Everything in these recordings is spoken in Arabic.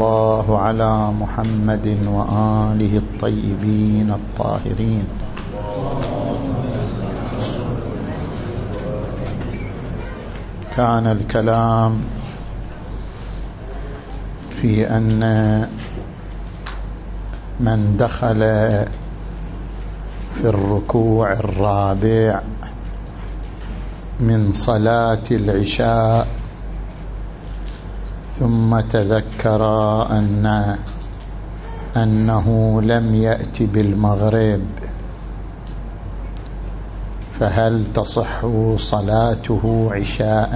الله على محمد وآله الطيبين الطاهرين. كان الكلام في أن من دخل في الركوع الرابع من صلاة العشاء ثم تذكر أن أنه لم يأت بالمغرب. فهل تصح صلاته عشاء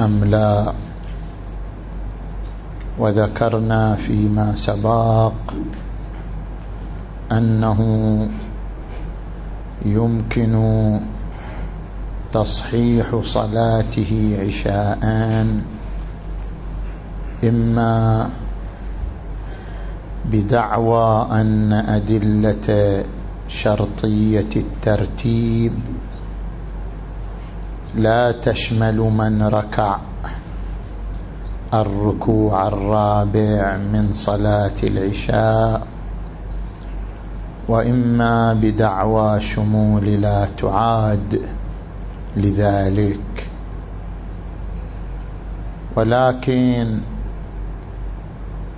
أم لا؟ وذكرنا فيما سبق أنه يمكن تصحيح صلاته عشاء إما بدعوى أن أدلة شرطية الترتيب لا تشمل من ركع الركوع الرابع من صلاة العشاء وإما بدعوى شمول لا تعاد. لذلك. ولكن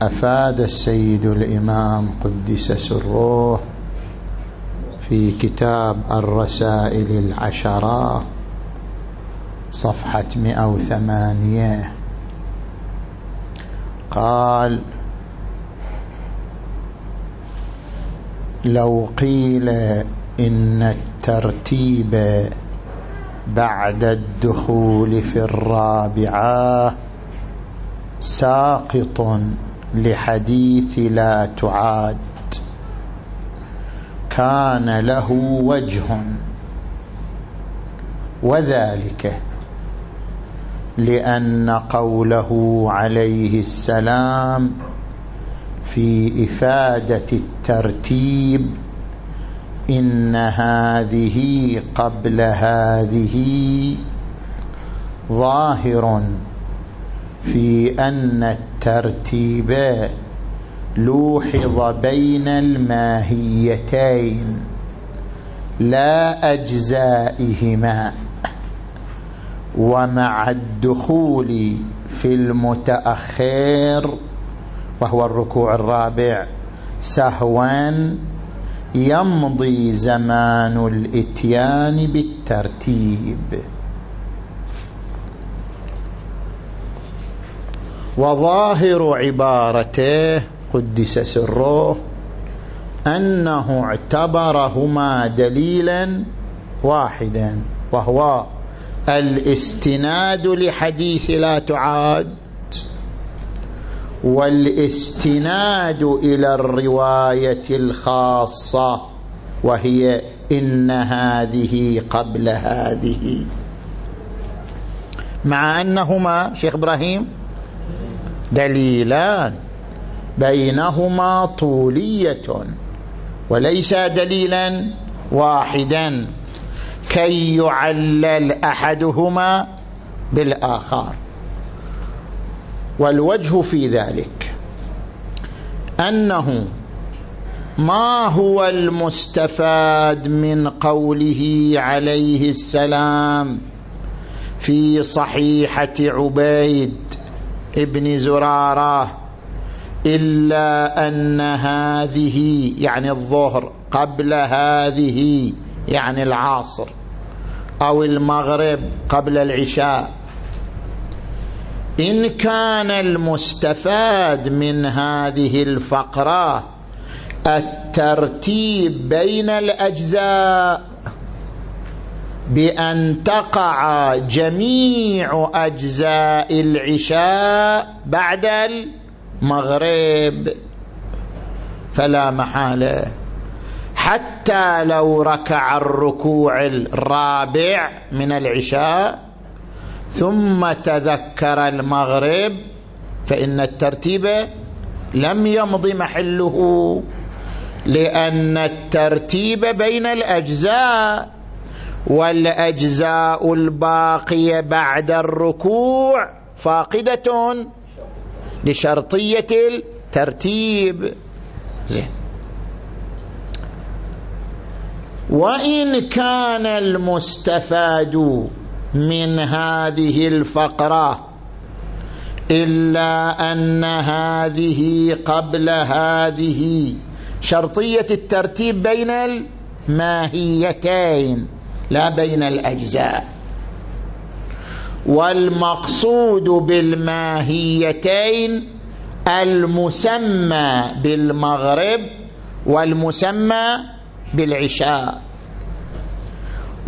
أفاد السيد الإمام قدس سره في كتاب الرسائل العشرة صفحة 108 قال لو قيل إن الترتيب بعد الدخول في الرابعة ساقط لحديث لا تعاد. كان له وجه وذلك لأن قوله عليه السلام في إفادة الترتيب إن هذه قبل هذه ظاهر في أن الترتيب لوحظ بين الماهيتين لا أجزائهما ومع الدخول في المتأخر وهو الركوع الرابع سهوا يمضي زمان الإتيان بالترتيب. وظاهر عبارته قدس سره أنه اعتبرهما دليلا واحدا وهو الاستناد لحديث لا تعاد. والإستناد إلى الرواية الخاصة وهي إن هذه قبل هذه. مع أنهما شيخ إبراهيم دليلان بينهما طولية وليس دليلا واحدا. كي يعلل أحدهما بالآخر. والوجه في ذلك أنه ما هو المستفاد من قوله عليه السلام في صحيحة عبيد ابن زرارة إلا أن هذه يعني الظهر قبل هذه يعني العصر أو المغرب قبل العشاء إن كان المستفاد من هذه الفقرة الترتيب بين الأجزاء بأن تقع جميع أجزاء العشاء بعد المغرب. فلا محالة. حتى لو ركع الركوع الرابع من العشاء ثم تذكر المغرب فإن الترتيب لم يمض محله لأن الترتيب بين الأجزاء والأجزاء الباقية بعد الركوع فاقدة لشرطية الترتيب. زين. وإن كان المستفاد من هذه الفقرة إلا أن هذه قبل هذه. شرطية الترتيب بين الماهيتين لا بين الأجزاء. والمقصود بالماهيتين المسمى بالمغرب والمسمى بالعشاء.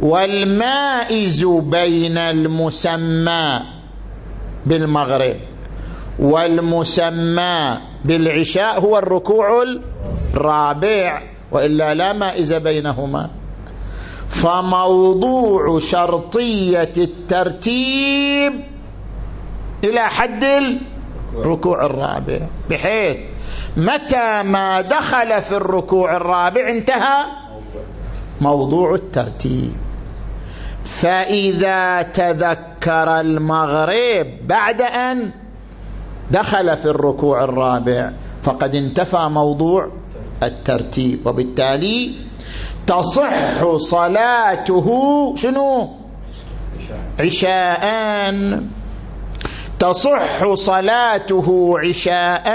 والمائز بين المسمى بالمغرب والمسمى بالعشاء هو الركوع الرابع وإلا لا مائز بينهما. فموضوع شرطية الترتيب إلى حد الركوع الرابع. بحيث متى ما دخل في الركوع الرابع انتهى موضوع الترتيب. فإذا تذكر المغرب بعد أن دخل في الركوع الرابع فقد انتفى موضوع الترتيب. وبالتالي تصح صلاته شنو؟ عشاء. تصح صلاته عشاء.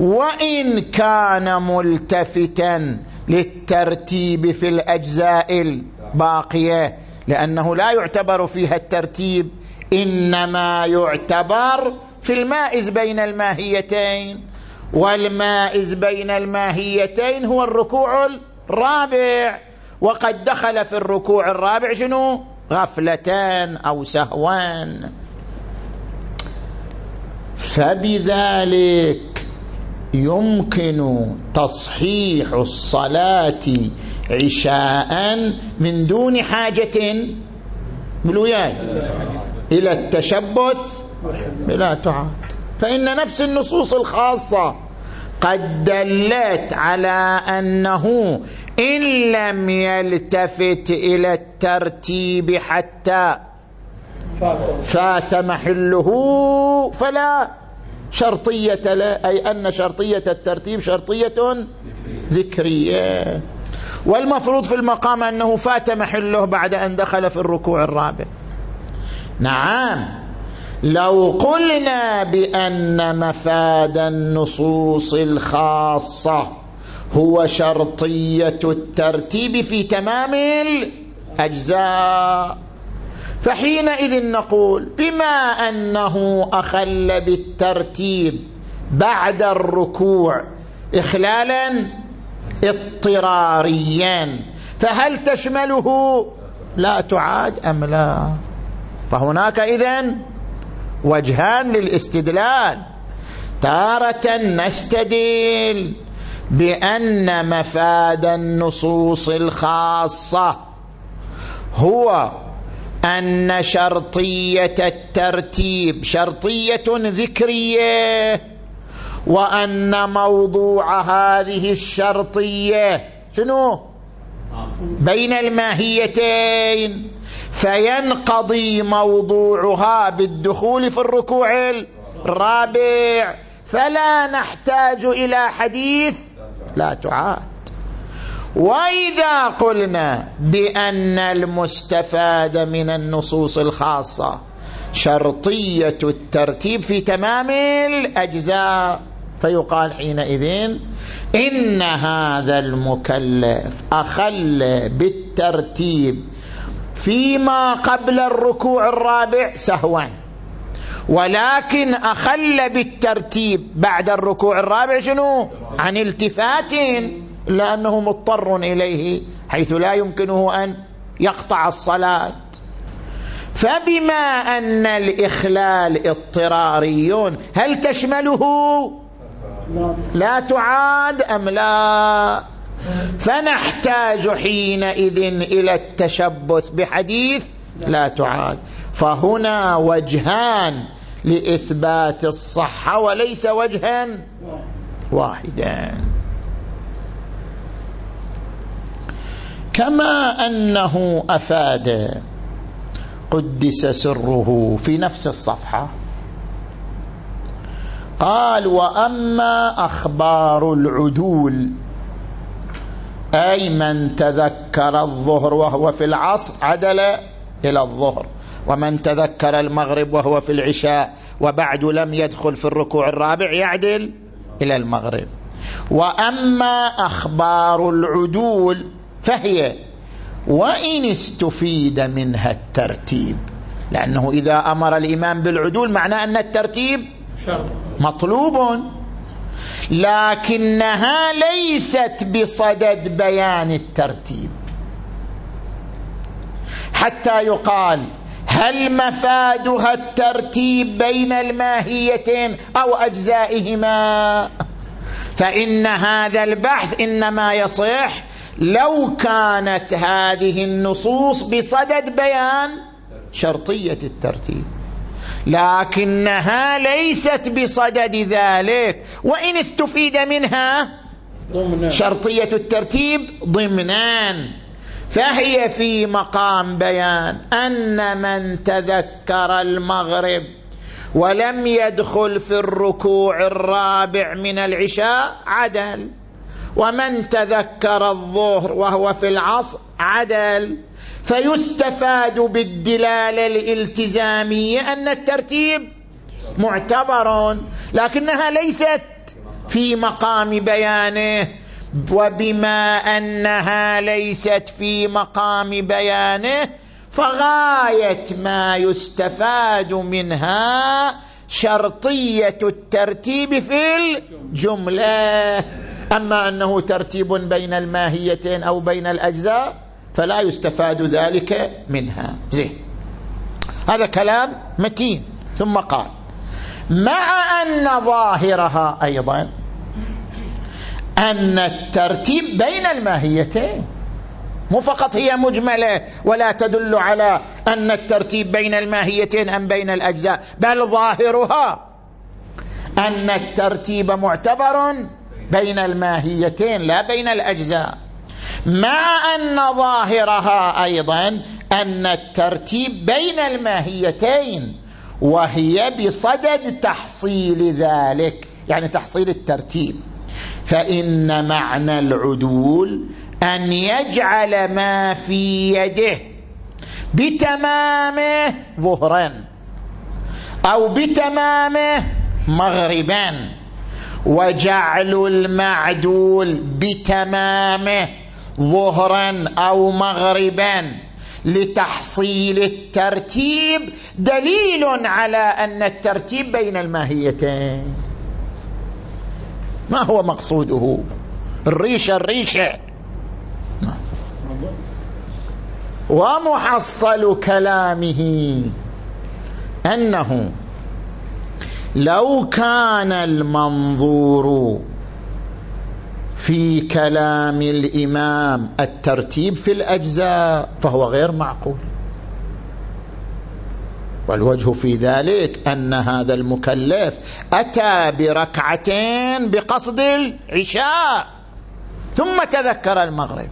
وإن كان ملتفتا للترتيب في الأجزاء الباقية. لأنه لا يعتبر فيها الترتيب إنما يعتبر في المائز بين الماهيتين والمائز بين الماهيتين هو الركوع الرابع. وقد دخل في الركوع الرابع شنو؟ غفلتان أو سهوان. فبذلك يمكن تصحيح الصلاة عشاء من دون حاجة. بالوياي. إلى التشبث لا تعاد فإن نفس النصوص الخاصة قد دلت على أنه إن لم يلتفت إلى الترتيب حتى فات محله فلا شرطية له أي أن شرطية الترتيب شرطية ذكرية. والمفروض في المقام أنه فات محله بعد أن دخل في الركوع الرابع. نعم. لو قلنا بأن مفاد النصوص الخاصة هو شرطية الترتيب في تمام الأجزاء فحينئذ نقول بما أنه أخل بالترتيب بعد الركوع إخلالا اضطراريا. فهل تشمله لا تعاد أم لا؟ فهناك إذن وجهان للاستدلال. تارة نستدل بأن مفاد النصوص الخاصة هو أن شرطية الترتيب شرطية ذكرية وأن موضوع هذه الشرطية شنو؟ بين الماهيتين. فينقضي موضوعها بالدخول في الركوع الرابع. فلا نحتاج إلى حديث لا تعاد. وإذا قلنا بأن المستفاد من النصوص الخاصة شرطية الترتيب في تمام الأجزاء فيقال حينئذ إن هذا المكلف أخل بالترتيب فيما قبل الركوع الرابع سهوا ولكن أخل بالترتيب بعد الركوع الرابع شنو؟ عن التفات لأنه مضطر إليه حيث لا يمكنه أن يقطع الصلاة. فبما أن الإخلال اضطراري هل تشمله؟ لا تعاد أم لا؟ فنحتاج حينئذ إلى التشبث بحديث لا تعاد. فهنا وجهان لإثبات الصحة وليس وجها واحدا. كما أنه أفاد قدس سره في نفس الصفحة قال وأما أخبار العدول أي من تذكر الظهر وهو في العصر عدل إلى الظهر ومن تذكر المغرب وهو في العشاء وبعد لم يدخل في الركوع الرابع يعدل إلى المغرب. وأما أخبار العدول فهي وإن استفيد منها الترتيب لأنه إذا أمر الإمام بالعدول معناه أن الترتيب مطلوب لكنها ليست بصدد بيان الترتيب. حتى يقال هل مفادها الترتيب بين الماهيتين أو أجزائهما؟ فإن هذا البحث إنما يصح لو كانت هذه النصوص بصدد بيان شرطية الترتيب. لكنها ليست بصدد ذلك. وإن استفيد منها شرطية الترتيب ضمنان فهي في مقام بيان أن من تذكر المغرب ولم يدخل في الركوع الرابع من العشاء عدل. ومن تذكر الظهر وهو في العصر عدل فيستفاد بالدلاله الالتزاميه أن الترتيب معتبر لكنها ليست في مقام بيانه وبما أنها ليست في مقام بيانه فغاية ما يستفاد منها شرطية الترتيب في الجملة. أما أنه ترتيب بين الماهيتين أو بين الأجزاء فلا يستفاد ذلك منها. زين. هذا كلام متين. ثم قال مع أن ظاهرها أيضا أن الترتيب بين الماهيتين مو فقط هي مجملة ولا تدل على أن الترتيب بين الماهيتين أم بين الأجزاء بل ظاهرها أن الترتيب معتبر بين الماهيتين لا بين الأجزاء. مع أن ظاهرها أيضا أن الترتيب بين الماهيتين وهي بصدد تحصيل ذلك يعني تحصيل الترتيب. فإن معنى العدول أن يجعل ما في يده بتمامه ظهرا أو بتمامه مغربا. وجعل المعدول بتمامه ظهرا أو مغربا لتحصيل الترتيب دليل على أن الترتيب بين الماهيتين. ما هو مقصوده؟ الريشة الريشة ومحصل كلامه أنه لو كان المنظور في كلام الإمام الترتيب في الأجزاء فهو غير معقول. والوجه في ذلك أن هذا المكلف أتى بركعتين بقصد العشاء ثم تذكر المغرب.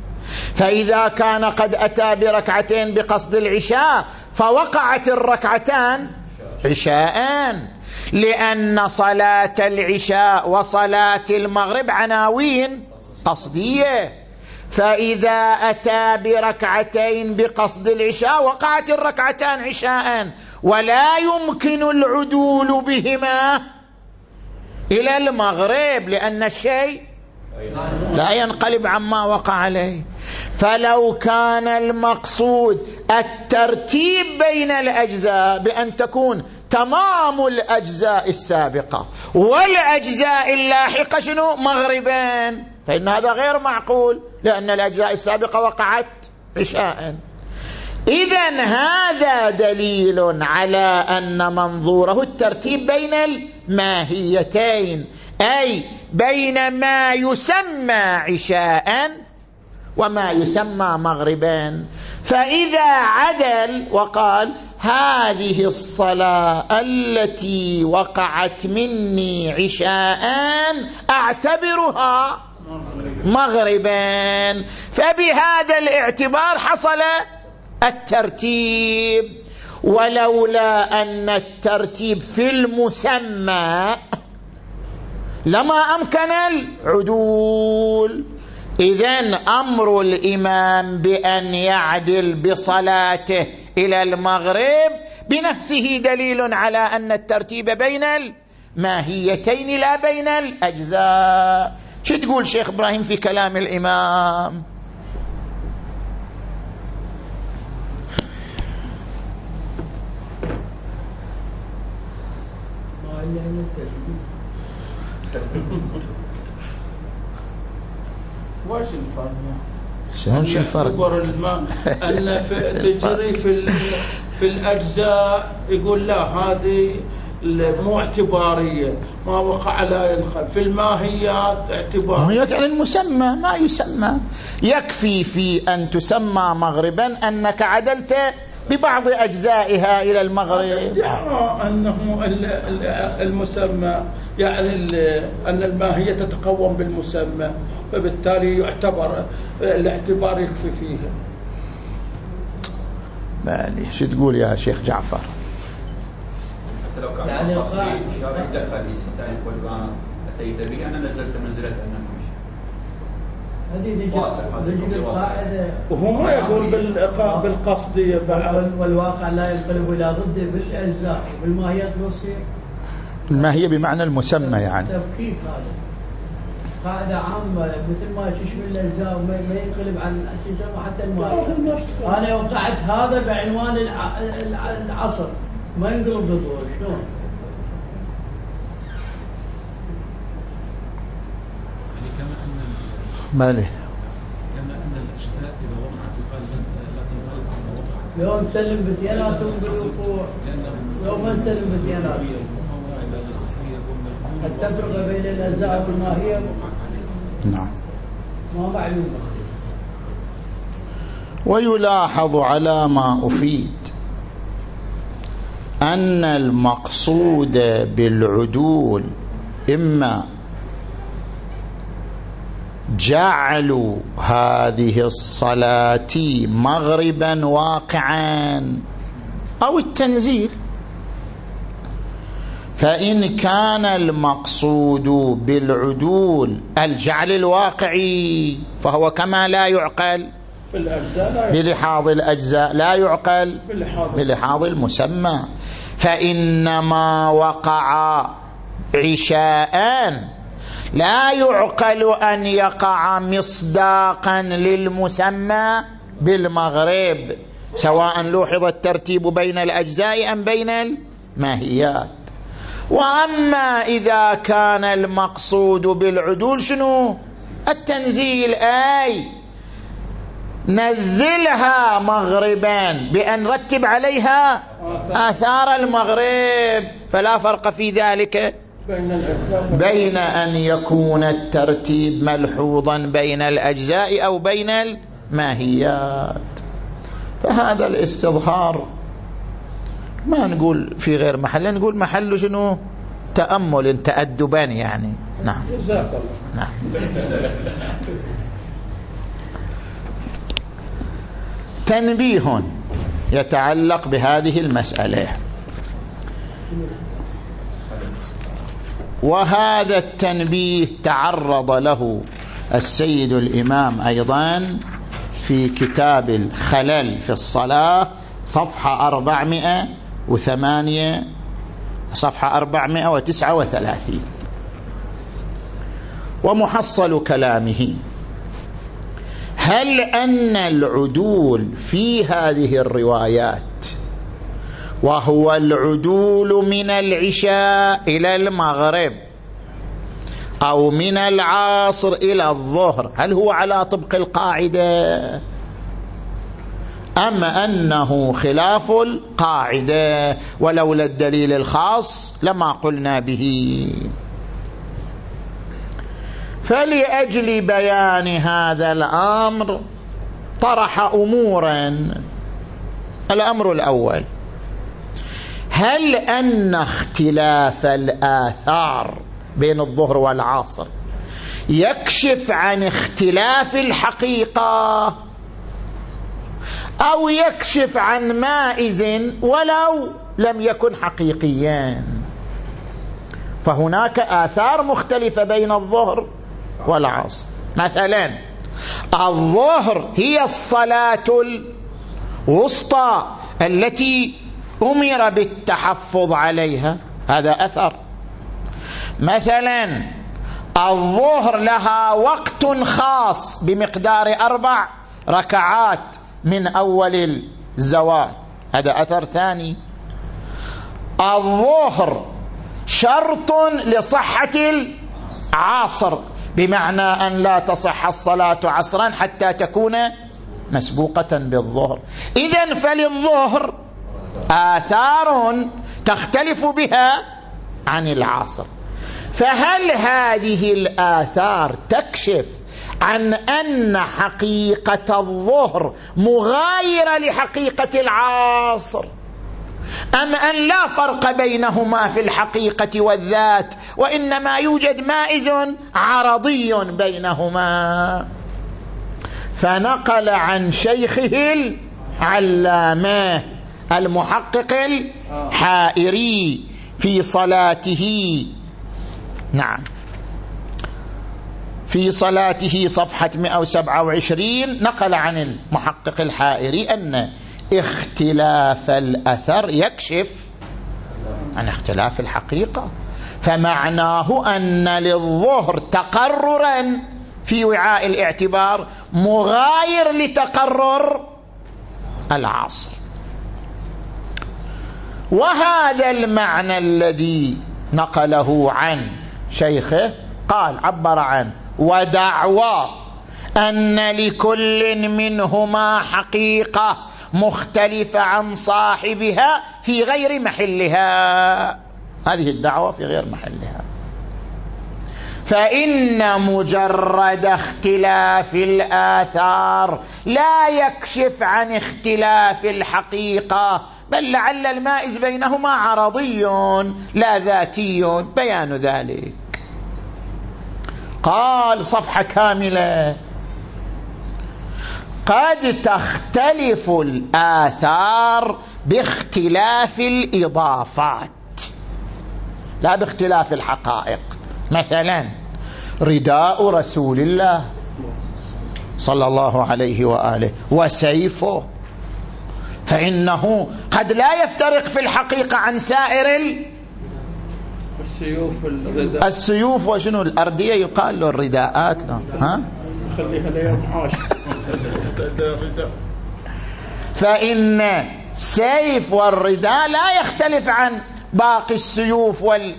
فإذا كان قد أتى بركعتين بقصد العشاء فوقعت الركعتان عشاءان. لأن صلاة العشاء وصلاة المغرب عناوين قصدية. فإذا أتى بركعتين بقصد العشاء وقعت الركعتان عشاء ولا يمكن العدول بهما إلى المغرب لأن الشيء لا ينقلب عما وقع عليه. فلو كان المقصود الترتيب بين الأجزاء بأن تكون تمام الأجزاء السابقة. والأجزاء اللاحقة شنو؟ مغربين فإن هذا غير معقول لأن الأجزاء السابقة وقعت عشاء. إذا هذا دليل على أن منظوره الترتيب بين الماهيتين أي بين ما يسمى عشاء وما يسمى مغربا. فإذا عدل وقال هذه الصلاة التي وقعت مني عشاء أعتبرها مغربا. فبهذا الاعتبار حصل الترتيب. ولولا أن الترتيب في المسمى لما أمكن العدول. إذا أمر الإمام بأن يعدل بصلاته. إلى المغرب بنفسه دليل على أن الترتيب بين الماهيتين لا بين الأجزاء. شو تقول شيخ إبراهيم في كلام الإمام؟ واش الفرق شلون شو الفرق؟ أن في تجري في في الأجزاء يقول لا هذه مو اعتبارية ما وقع لا ينخل. في الماهيات اعتبار الماهيات يعني المسمى ما يسمى. يكفي في أن تسمى مغربا أنك عدلت ببعض أجزائها إلى المغرب. يرى أنه المسمى يعني أن الماهية تتقوم بالمسمى فبالتالي يعتبر الاعتبار يكفي فيها بالي شو تقول يا شيخ جعفر؟ حتى لو كان يعني قصدي دخل ستعرف أتيت به أنا نزلت منزلة أنه وهو ما يقول بالقصدية والواقع لا ينقلب إلى ضده بالأجزاء بالماهيات الوصية الماهية بمعنى المسمى يعني؟ تفكيك هذا. قاعدة عامة مثل ما تشمل الأجزاء وما ينقلب عن الأجزاء حتى الماهية أنا وقعت هذا بعنوان العصر. ما ينقلب ضده شلون؟ ماله كما أن الأجزاء إذا وقعت يقال لا تنطلق عما يوم تسلم بدياناتهم بالوقوع يوم ما تسلم بدياناتهم التفرقة بين الأجزاء والماهية نعم. ما معلومة ويلاحظ على ما أفيد أن المقصود بالعدول إما جعلوا هذه الصلاة مغربا واقعا. أو التنزيل. فإن كان المقصود بالعدول الجعل الواقعي فهو كما لا يعقل. بلحاظ الأجزاء لا يعقل. بلحاظ المسمى. فإنما وقع عشاءان لا يعقل أن يقع مصداقا للمسمى بالمغرب سواء لوحظ الترتيب بين الأجزاء أم بين الماهيات. وأما إذا كان المقصود بالعدول شنو؟ التنزيل أي نزلها مغربا بأن رتب عليها آثار المغرب فلا فرق في ذلك. بين أن يكون الترتيب ملحوظا بين الأجزاء أو بين الماهيات. فهذا الاستظهار ما نقول في غير محل. نقول محل شنو؟ تأمل تأدبا يعني. نعم. نعم. تنبيه يتعلق بهذه المسألة. وهذا التنبيه تعرض له السيد الإمام أيضا في كتاب الخلل في الصلاة صفحة أربعمائة وثمانية صفحة أربعمائة وتسعة وثلاثين. ومحصل كلامه. هل أن العدول في هذه الروايات وهو العدول من العشاء إلى المغرب أو من العصر إلى الظهر. هل هو على طبق القاعدة؟ أم أنه خلاف القاعدة؟ ولولا الدليل الخاص لما قلنا به. فلأجل بيان هذا الأمر طرح أمورا. الأمر الأول هل أن اختلاف الآثار بين الظهر والعصر يكشف عن اختلاف الحقيقة أو يكشف عن مائز ولو لم يكن حقيقيا؟ فهناك آثار مختلفة بين الظهر والعصر. مثلا الظهر هي الصلاة الوسطى التي أمر بالتحفظ عليها هذا أثر. مثلا الظهر لها وقت خاص بمقدار أربع ركعات من أول الزوال هذا أثر ثاني. الظهر شرط لصحة العصر بمعنى أن لا تصح الصلاة عصرا حتى تكون مسبوقة بالظهر. إذا فللظهر آثار تختلف بها عن العصر. فهل هذه الآثار تكشف عن أن حقيقة الظهر مغايرة لحقيقة العصر؟ أم أن لا فرق بينهما في الحقيقة والذات وإنما يوجد مائز عرضي بينهما؟ فنقل عن شيخه العلامة المحقق الحائري في صلاته. نعم. في صلاته صفحة 127 نقل عن المحقق الحائري أن اختلاف الأثر يكشف عن اختلاف الحقيقة. فمعناه أن للظهر تقررا في وعاء الاعتبار مغاير لتقرر العصر. وهذا المعنى الذي نقله عن شيخه قال عبر عن ودعوى أن لكل منهما حقيقة مختلفة عن صاحبها في غير محلها. هذه الدعوة في غير محلها. فإن مجرد اختلاف الآثار لا يكشف عن اختلاف الحقيقة بل لعل المائز بينهما عرضي لا ذاتي بيان ذلك. قال صفحة كاملة. قد تختلف الآثار باختلاف الإضافات. لا باختلاف الحقائق. مثلا رداء رسول الله صلى الله عليه وآله وسيفه. فإنه قد لا يفترق في الحقيقة عن سائر السيوف السيوف وشنو؟ الأردية يقال له الرداءات له ها؟ خليها ليوم عاش. فإن سيف والرداء لا يختلف عن باقي السيوف وال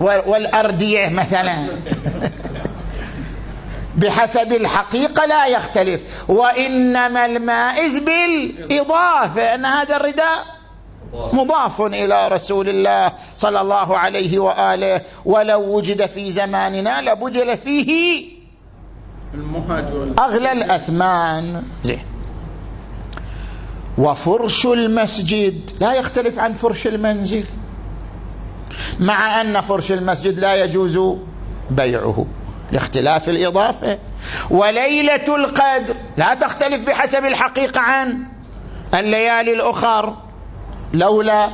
والأردية مثلا. بحسب الحقيقة لا يختلف. وإنما المائز بالإضافة أن هذا الرداء مضاف إلى رسول الله صلى الله عليه وآله. ولو وجد في زماننا لبذل فيه أغلى الأثمان. زين. وفرش المسجد لا يختلف عن فرش المنزل. مع أن فرش المسجد لا يجوز بيعه. لاختلاف الإضافة. وليلة القدر لا تختلف بحسب الحقيقة عن الليالي الأخر لولا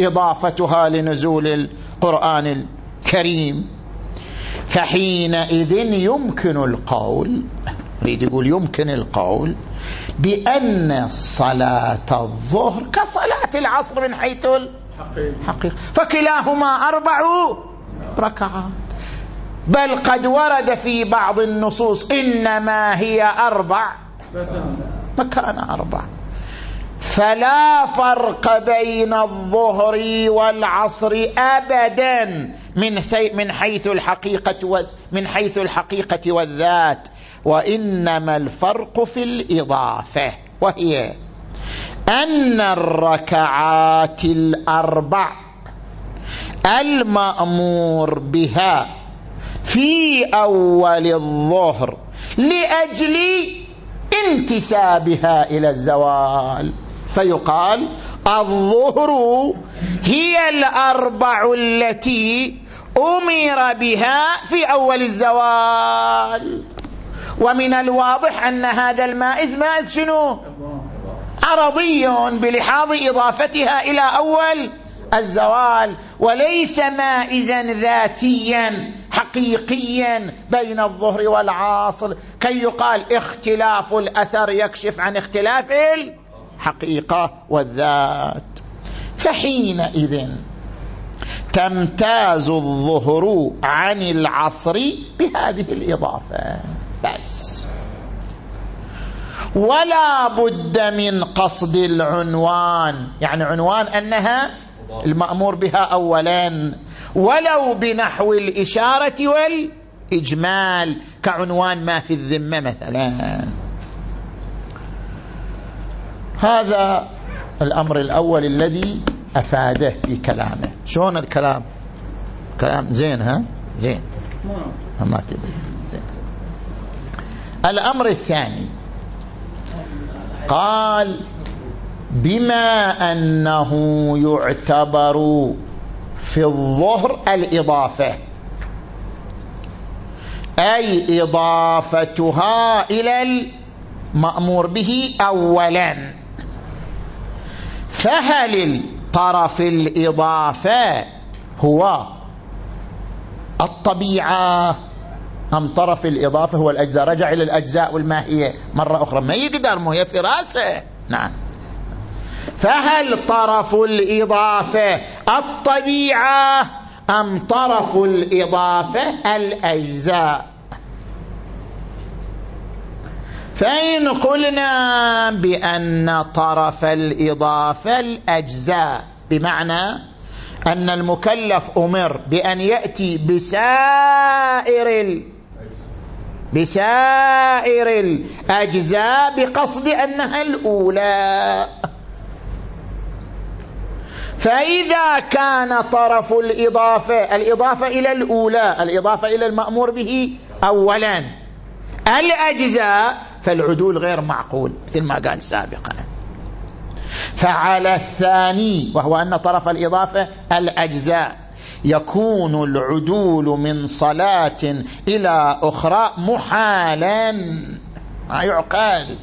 إضافتها لنزول القرآن الكريم. فحينئذ يمكن القول يريد يقول يمكن القول بأن صلاة الظهر كصلاة العصر من حيث الحقيقة فكلاهما أربع ركعات. بل قد ورد في بعض النصوص إنما هي أربع. مكان أربع. فلا فرق بين الظهر والعصر أبدا من من حيث الحقيقة من حيث الحقيقة والذات. وإنما الفرق في الإضافة. وهي أن الركعات الأربع المأمور بها في أول الظهر لأجل انتسابها إلى الزوال. فيقال الظهر هي الأربع التي أمر بها في أول الزوال. ومن الواضح أن هذا المائز مائز شنو؟ عرضي بلحاظ إضافتها إلى أول الزوال وليس مائزا ذاتيا حقيقيا بين الظهر والعصر كي يقال اختلاف الأثر يكشف عن اختلاف الحقيقة والذات. فحينئذ تمتاز الظهر عن العصر بهذه الإضافة. بس. ولا بد من قصد العنوان. يعني عنوان أنها المأمور بها أولا ولو بنحو الإشارة والإجمال كعنوان ما في الذمة مثلا. هذا الأمر الأول الذي أفاده في كلامه. شلون الكلام؟ كلام زين ها؟ زين. ما تدري. زين. الأمر الثاني. قال بما أنه يعتبر في الظهر الإضافة. أي إضافتها إلى المأمور به أولا. فهل طرف الإضافة هو الطبيعة أم طرف الإضافة هو الأجزاء؟ رجع إلى الأجزاء والماهية مرة أخرى. ما يقدر مو هي فراسة نعم. فهل طرف الإضافة الطبيعة أم طرف الإضافة الأجزاء؟ فإن قلنا بأن طرف الإضافة الأجزاء بمعنى أن المكلف أمر بأن يأتي بسائر بسائر الأجزاء بقصد أنها الأولى. فإذا كان طرف الإضافة الإضافة إلى الأولى الإضافة إلى المأمور به أولا. الأجزاء فالعدول غير معقول مثل ما قال سابقا. فعلى الثاني وهو أن طرف الإضافة الأجزاء يكون العدول من صلاة إلى أخرى محالا. ما يعقل.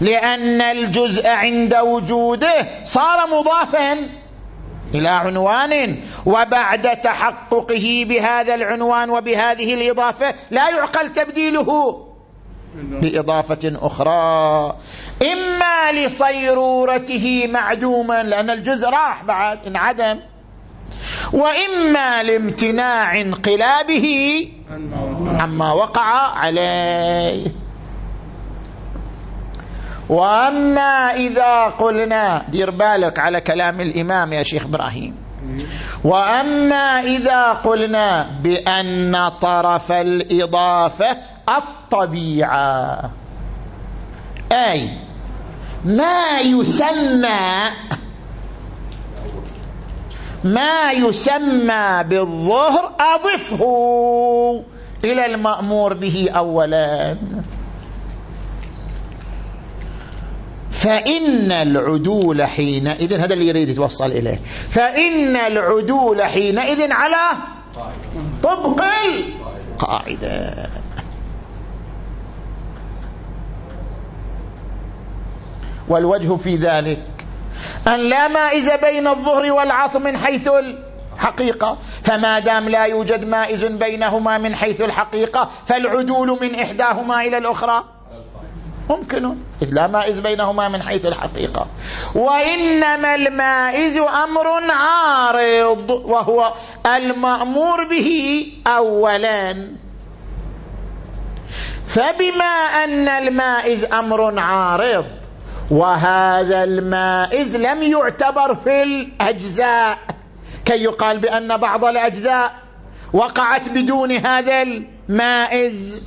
لأن الجزء عند وجوده صار مضافا. إلى عنوان. وبعد تحققه بهذا العنوان وبهذه الإضافة لا يعقل تبديله. بإضافة أخرى. إما لصيرورته معدوما لأن الجزء راح بعد انعدم. وإما لامتناع انقلابه عما وقع عليه. وأما إذا قلنا دير بالك على كلام الإمام يا شيخ إبراهيم. وأما إذا قلنا بأن طرف الإضافة الطبيعة. أي ما يسمى ما يسمى بالظهر أضفه إلى المأمور به أولا. فإن العدول حينئذ هذا اللي يريد يتوصل إليه. فإن العدول حينئذ على طبق القاعدة. والوجه في ذلك أن لا مائز بين الظهر والعصر من حيث الحقيقة. فما دام لا يوجد مائز بينهما من حيث الحقيقة فالعدول من إحداهما إلى الأخرى. ممكن. لا مائز بينهما من حيث الحقيقة. وإنما المائز أمر عارض وهو المأمور به أولا. فبما أن المائز أمر عارض وهذا المائز لم يعتبر في الأجزاء. كي يقال بأن بعض الأجزاء وقعت بدون هذا المائز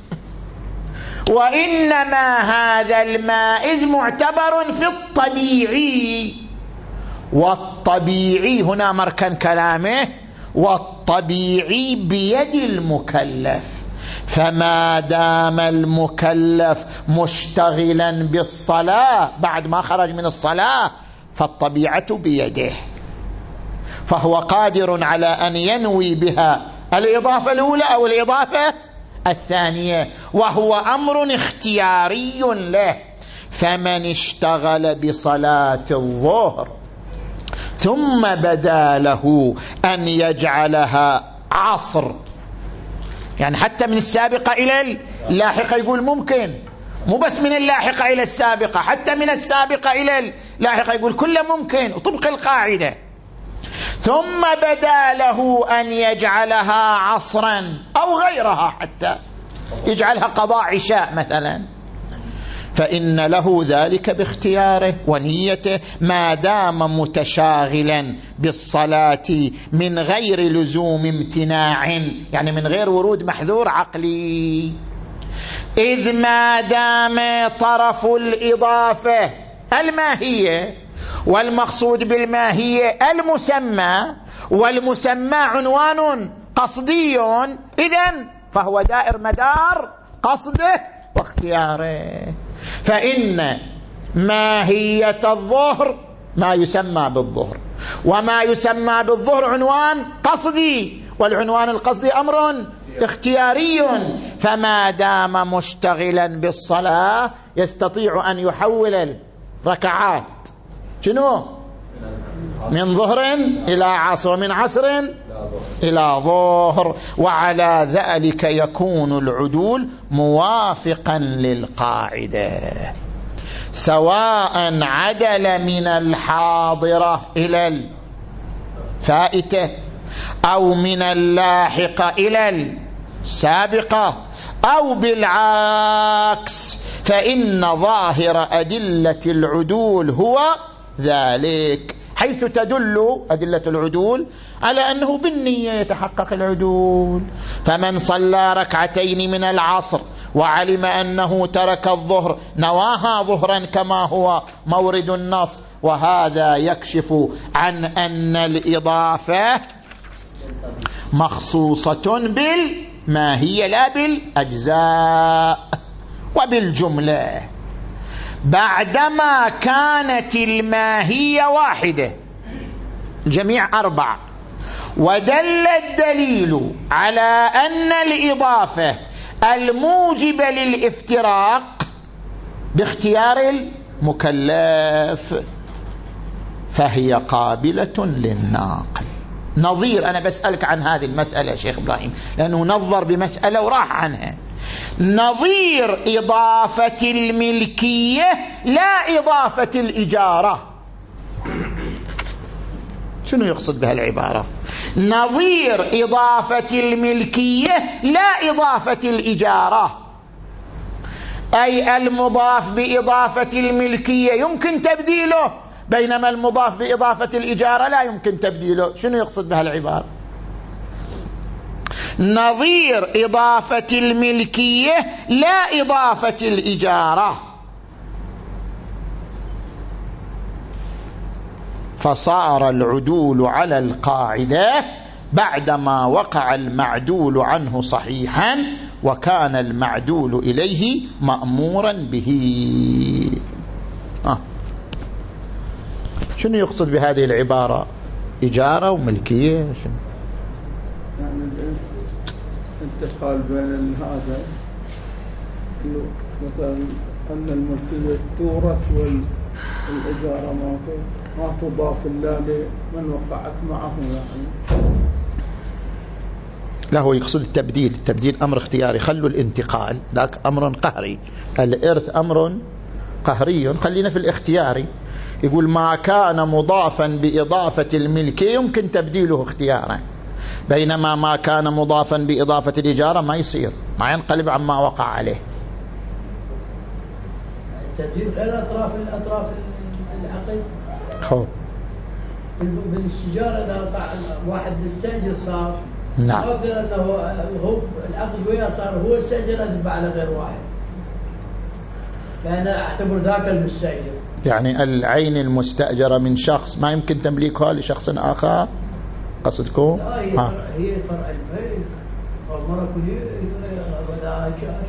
وإنما هذا المائز معتبر في الطبيعي. والطبيعي هنا مركن كلامه. والطبيعي بيد المكلف. فما دام المكلف مشتغلا بالصلاة بعد ما خرج من الصلاة فالطبيعة بيده. فهو قادر على أن ينوي بها. الإضافة الأولى أو الإضافة؟ الثانية وهو أمر اختياري له. فمن اشتغل بصلاة الظهر ثم بدا له أن يجعلها عصر. يعني حتى من السابقة إلى اللاحقة يقول ممكن. مو بس من اللاحقة إلى السابقة حتى من السابقة إلى اللاحقة يقول كله ممكن. طبق القاعدة. ثم بدا له أن يجعلها عصرا أو غيرها حتى يجعلها قضاء عشاء مثلا. فإن له ذلك باختياره ونيته ما دام متشاغلا بالصلاة من غير لزوم امتناع يعني من غير ورود محذور عقلي. إذ ما دام طرف الإضافة الماهية والمقصود بالماهية المسمى والمسمى عنوان قصدي. إذا فهو دائر مدار قصده واختياره. فإن ماهية الظهر ما يسمى بالظهر وما يسمى بالظهر عنوان قصدي والعنوان القصدي أمر اختياري. فما دام مشتغلا بالصلاة يستطيع أن يحول الركعات شنو؟ من ظهر إلى عصر. ومن عصر إلى ظهر. وعلى ذلك يكون العدول موافقا للقاعدة. سواء عدل من الحاضرة إلى الفائتة أو من اللاحقة إلى السابقة أو بالعكس فإن ظاهر أدلة العدول هو ذلك حيث تدل أدلة العدول على أنه بالنية يتحقق العدول. فمن صلى ركعتين من العصر وعلم أنه ترك الظهر نواها ظهرا كما هو مورد النص وهذا يكشف عن أن الإضافة مخصوصة بالماهية لا بالأجزاء وبالجملة. بعدما كانت الماهية واحدة. الجميع أربع. ودل الدليل على أن الإضافة الموجبة للافتراق باختيار المكلف فهي قابلة للناقل. نظير أنا بسألك عن هذه المسألة شيخ إبراهيم لأنه نظر بمسألة وراح عنها. نظير إضافة الملكية لا إضافة الإجارة. شنو يقصد بها العبارة نظير إضافة الملكية لا إضافة الإجارة. أي المضاف بإضافة الملكية يمكن تبديله بينما المضاف بإضافة الإجارة لا يمكن تبديله. شنو يقصد بها العبارة نظير إضافة الملكية لا إضافة الإجارة. فصار العدول على القاعدة بعدما وقع المعدول عنه صحيحا وكان المعدول إليه مأمورا به. آه. شنو يقصد بهذه العبارة؟ إجارة وملكية؟ شنو؟ الانتقال بين هذا إنه مثلا أن الملكية تورث والاجاره ما ما تضاف إلا لمن وقعت معه يعني. لا هو يقصد التبديل التبديل أمر اختياري خلوا الانتقال ذاك أمر قهري. الإرث أمر قهري خلينا في الاختياري يقول ما كان مضافا بإضافة الملك يمكن تبديله اختيارا. بينما ما كان مضافا بإضافة الإجارة ما يصير ما ينقلب عما وقع عليه. التبديل غير الأطراف الأطراف العقد خو بالإستجارة إذا واحد بالسجل صار نعم. أقدر أنه هو العقد وياه صار هو السجل أدفع على غير واحد. لأن أعتبر ذاك المستأجر. يعني العين المستأجرة من شخص ما يمكن تمليكها لشخص آخر. قصدكم لا هي ها. فرع- هي فرع البيت والمرة كل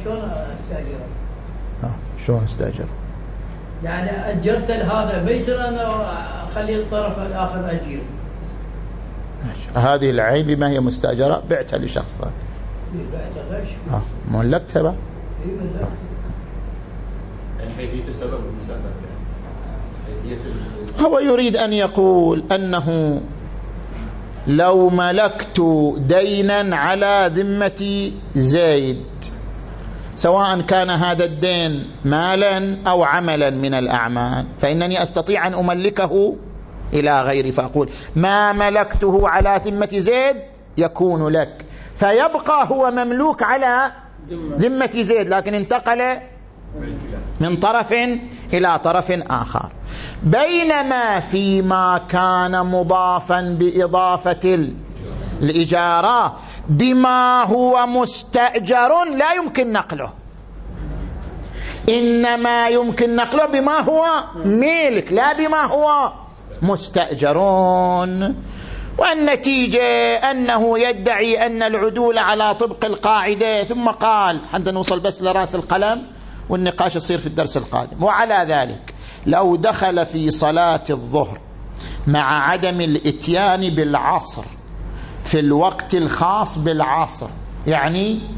شلون استأجره ها. شلون استأجر يعني أجرت هذا ما يصير أنا أخلي الطرف الآخر أجير ماشي. هذه العين بما هي مستأجرة بعتها لشخص ثاني بعد غش ها. ملكتها بقى ملك. يعني كيفيه السبب والمسبب يعني هو يريد أن يقول أنه لو ملكت دينا على ذمة زيد سواء كان هذا الدين مالا أو عملا من الأعمال. فإنني أستطيع أن أملكه إلى غيري فأقول ما ملكته على ذمة زيد يكون لك. فيبقى هو مملوك على ذمة زيد لكن انتقل من طرف إلى طرف آخر. بينما فيما كان مضافا بإضافة الإجارة بما هو مستأجر لا يمكن نقله. إنما يمكن نقله بما هو ملك لا بما هو مستأجرون والنتيجة أنه يدعي أن العدول على طبق القاعدة ثم قال حتى نوصل بس لرأس القلم والنقاش يصير في الدرس القادم. وعلى ذلك لو دخل في صلاة الظهر مع عدم الإتيان بالعصر في الوقت الخاص بالعصر يعني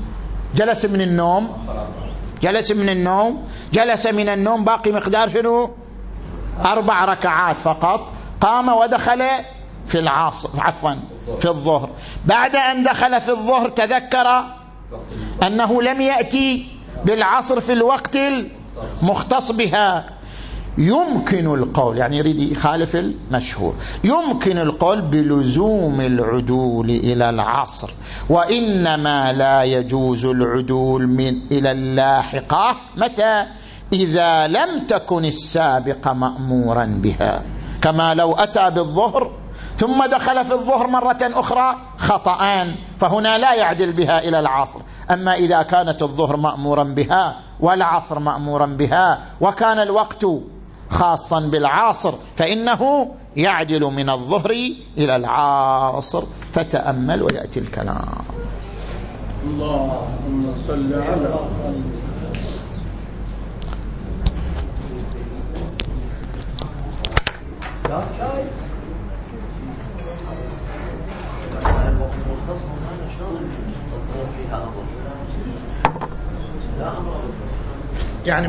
جلس من النوم جلس من النوم جلس من النوم باقي مقدار شنو؟ أربع ركعات فقط قام ودخل في العصر عفوا في الظهر. بعد أن دخل في الظهر تذكر أنه لم يأتي بالعصر في الوقت المختص بها. يمكن القول يعني يريد يخالف المشهور. يمكن القول بلزوم العدول إلى العصر وإنما لا يجوز العدول من إلى اللاحقة متى؟ إذا لم تكن السابقة مأمورا بها. كما لو أتى بالظهر ثم دخل في الظهر مرة أخرى خطأان فهنا لا يعدل بها إلى العصر. أما إذا كانت الظهر مأمورا بها والعصر مأمورا بها وكان الوقت خاصا بالعاصر فإنه يعدل من الظهر إلى العاصر. فتأمل ويأتي الكلام. اللهم صل على يعني